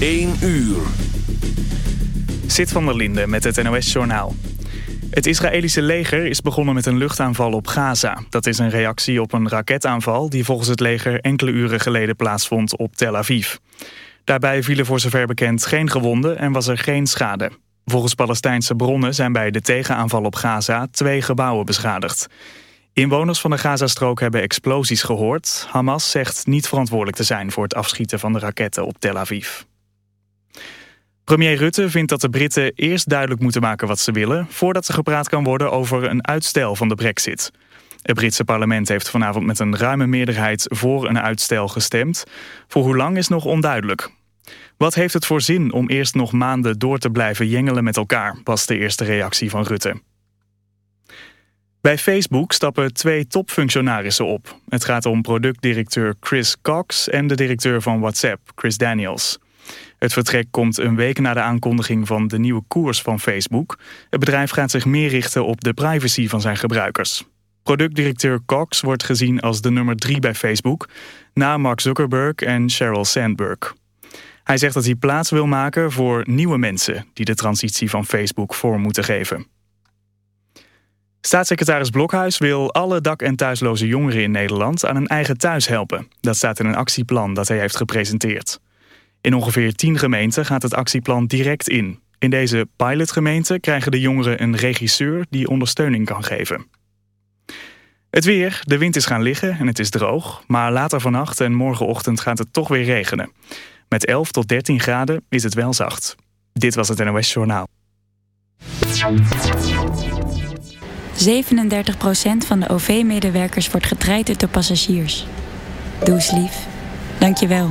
1 uur. Zit van der Linde met het NOS-journaal. Het Israëlische leger is begonnen met een luchtaanval op Gaza. Dat is een reactie op een raketaanval die volgens het leger enkele uren geleden plaatsvond op Tel Aviv. Daarbij vielen voor zover bekend geen gewonden en was er geen schade. Volgens Palestijnse bronnen zijn bij de tegenaanval op Gaza twee gebouwen beschadigd. Inwoners van de Gazastrook hebben explosies gehoord. Hamas zegt niet verantwoordelijk te zijn voor het afschieten van de raketten op Tel Aviv. Premier Rutte vindt dat de Britten eerst duidelijk moeten maken wat ze willen... voordat er gepraat kan worden over een uitstel van de brexit. Het Britse parlement heeft vanavond met een ruime meerderheid voor een uitstel gestemd. Voor hoe lang is nog onduidelijk. Wat heeft het voor zin om eerst nog maanden door te blijven jengelen met elkaar... was de eerste reactie van Rutte. Bij Facebook stappen twee topfunctionarissen op. Het gaat om productdirecteur Chris Cox en de directeur van WhatsApp, Chris Daniels. Het vertrek komt een week na de aankondiging van de nieuwe koers van Facebook. Het bedrijf gaat zich meer richten op de privacy van zijn gebruikers. Productdirecteur Cox wordt gezien als de nummer drie bij Facebook... na Mark Zuckerberg en Sheryl Sandberg. Hij zegt dat hij plaats wil maken voor nieuwe mensen... die de transitie van Facebook vorm moeten geven. Staatssecretaris Blokhuis wil alle dak- en thuisloze jongeren in Nederland aan een eigen thuis helpen. Dat staat in een actieplan dat hij heeft gepresenteerd. In ongeveer 10 gemeenten gaat het actieplan direct in. In deze pilotgemeenten krijgen de jongeren een regisseur die ondersteuning kan geven. Het weer, de wind is gaan liggen en het is droog, maar later vannacht en morgenochtend gaat het toch weer regenen. Met 11 tot 13 graden is het wel zacht. Dit was het NOS Journaal. 37% van de OV-medewerkers wordt getraind door passagiers. Doe lief. Dank je wel.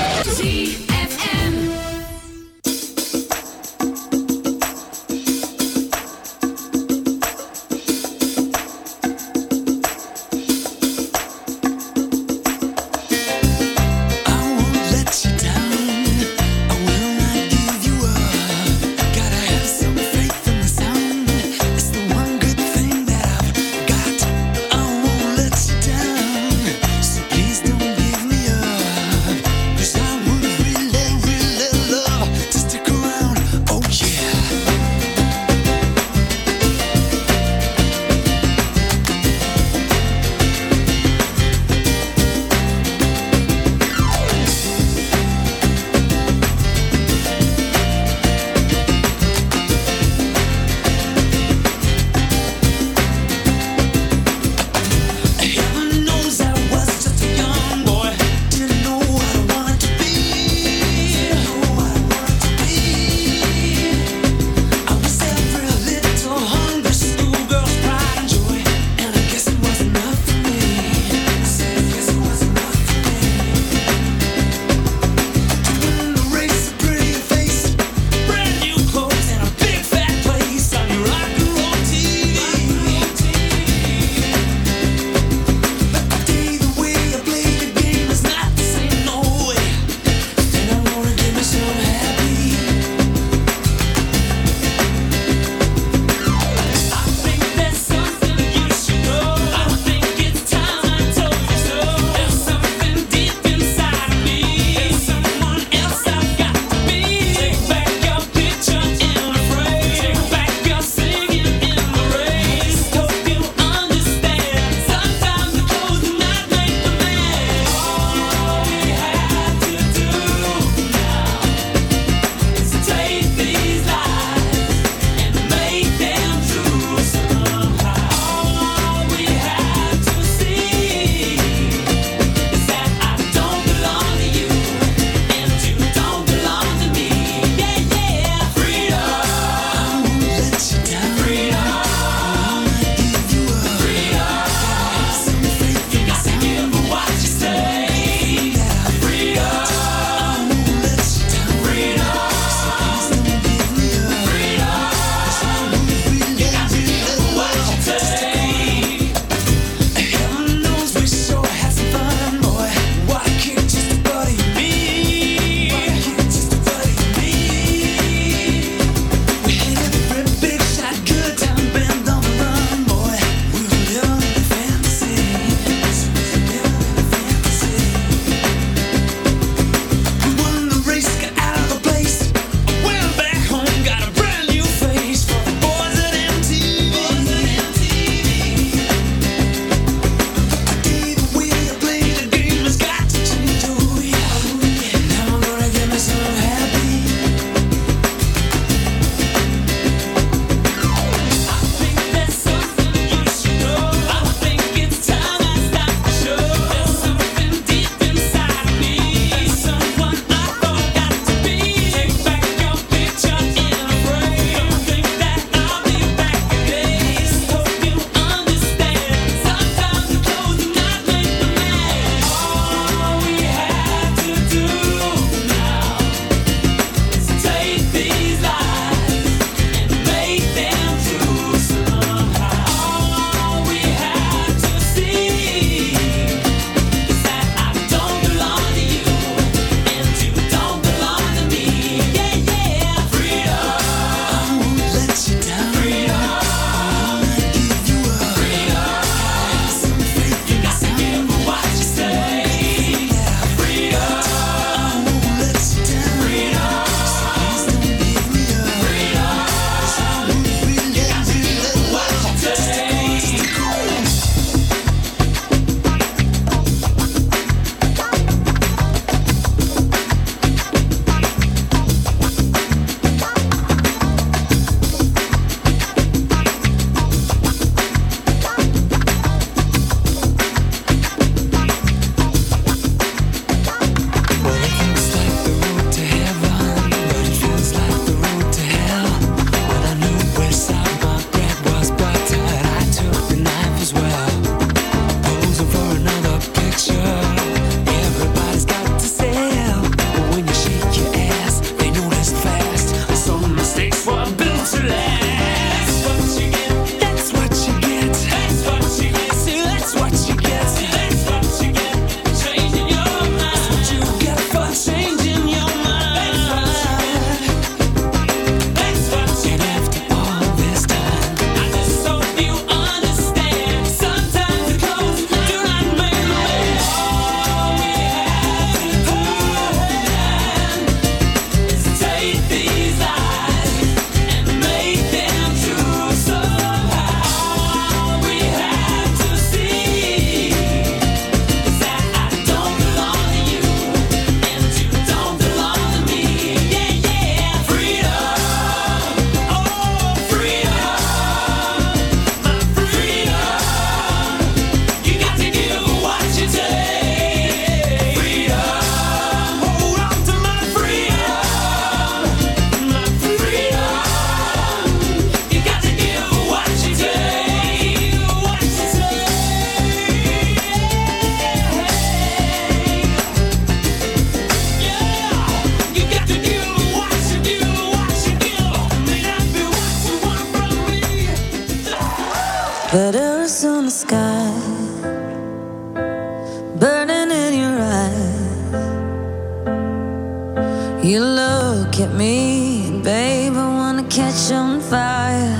me, babe. I wanna catch on fire.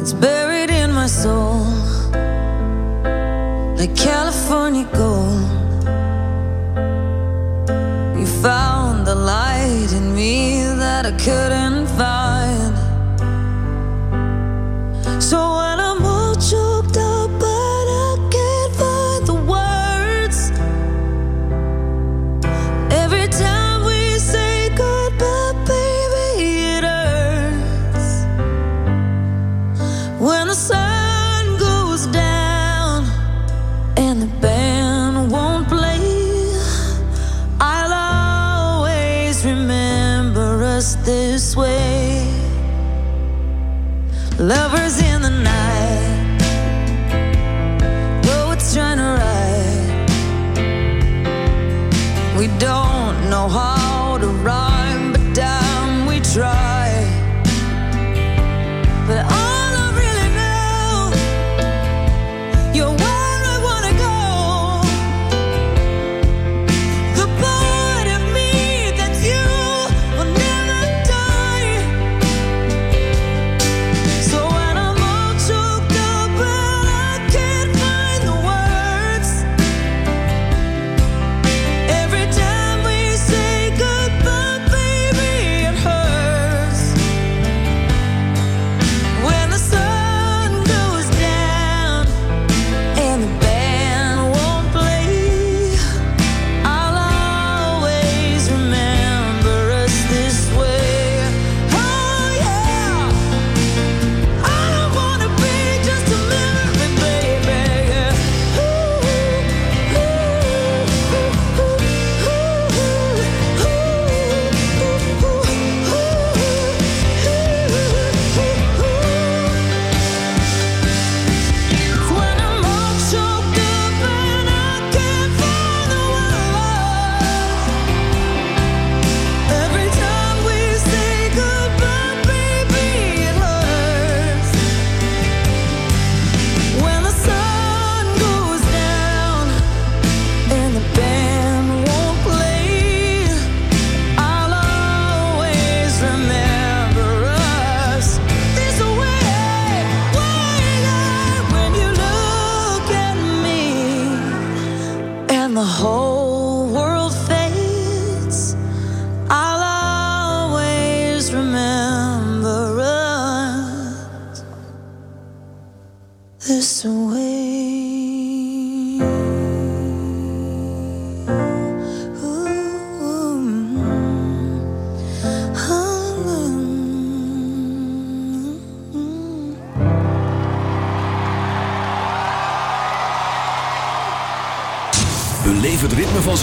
It's buried in my soul, like California gold. You found the light in me that I couldn't.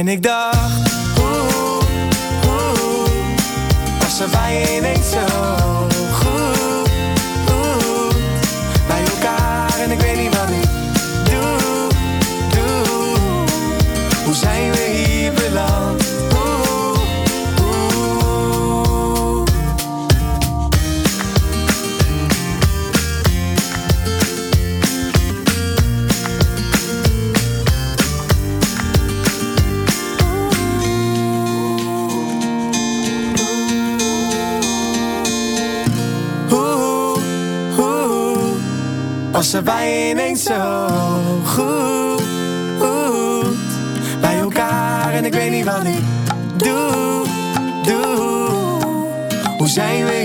En ik dacht, hoe, hoe, hoe, was er bij ineens zo? passen wij ineens zo goed bij elkaar en ik weet niet wat ik doe, doe. Hoe zijn we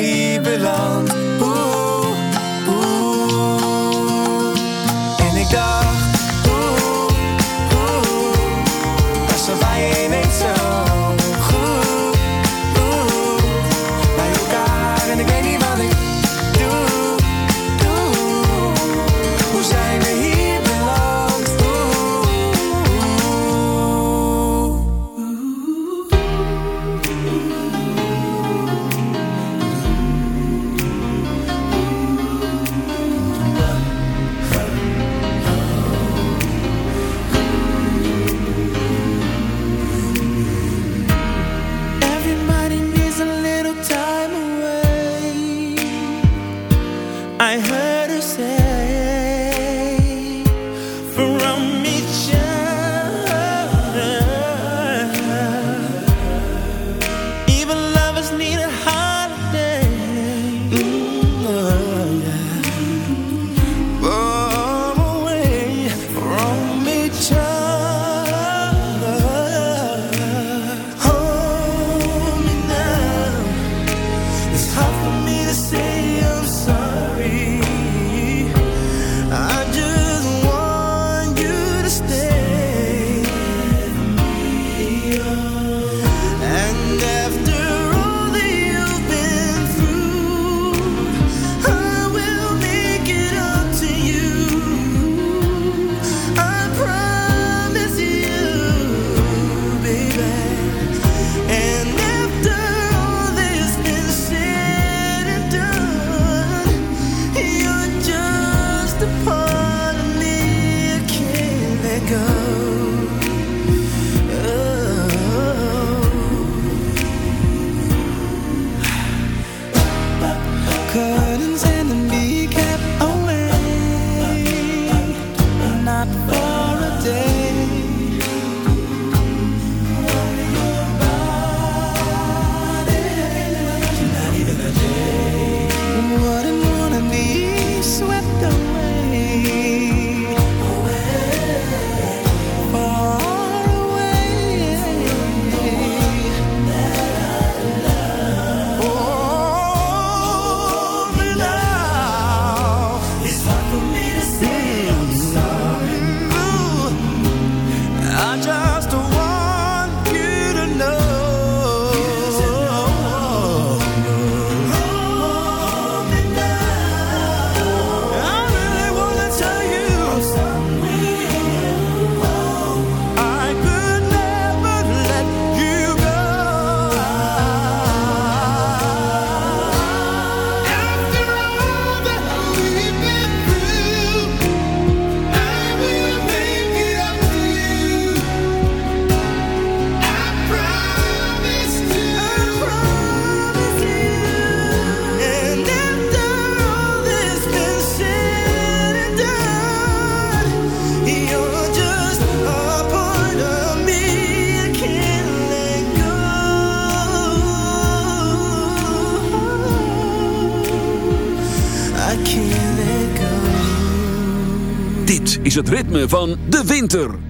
van de winter.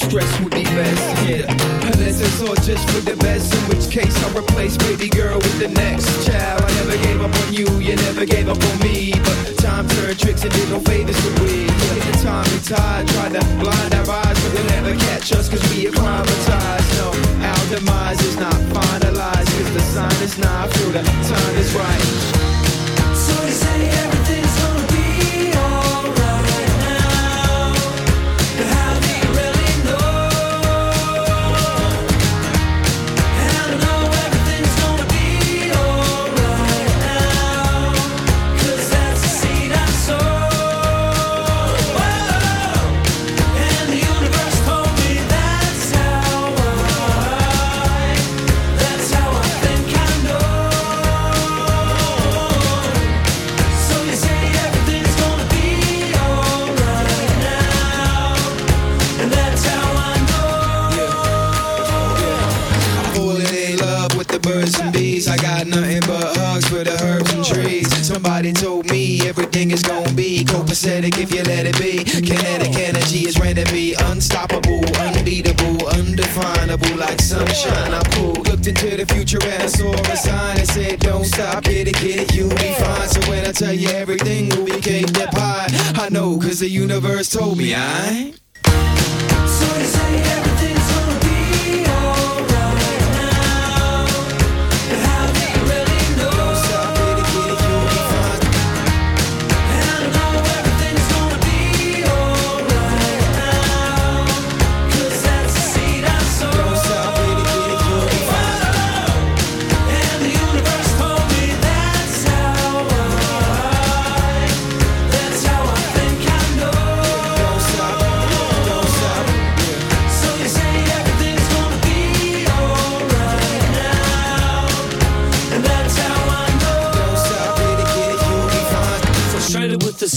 Stress like sunshine. I pulled, looked into the future and I saw a sign that said, Don't stop, get it, get it, you'll be fine. So when I tell you everything will be cake that pie, I know, cause the universe told me I. So you say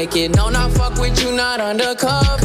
Make it fuck with you, not undercover.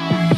And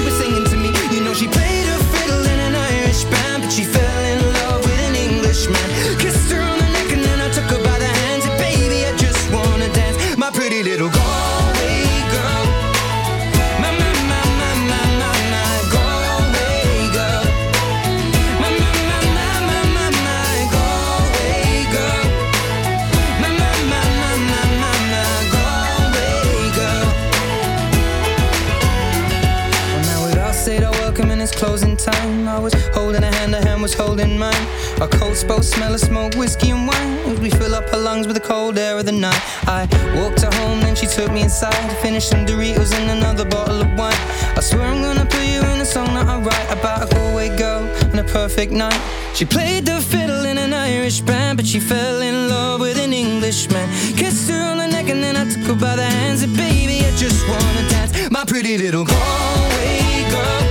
Finished some Doritos and another bottle of wine. I swear I'm gonna put you in a song that I write about a Galway girl and a perfect night. She played the fiddle in an Irish band, but she fell in love with an Englishman. Kissed her on the neck and then I took her by the hands. And baby, I just wanna dance, my pretty little Galway girl.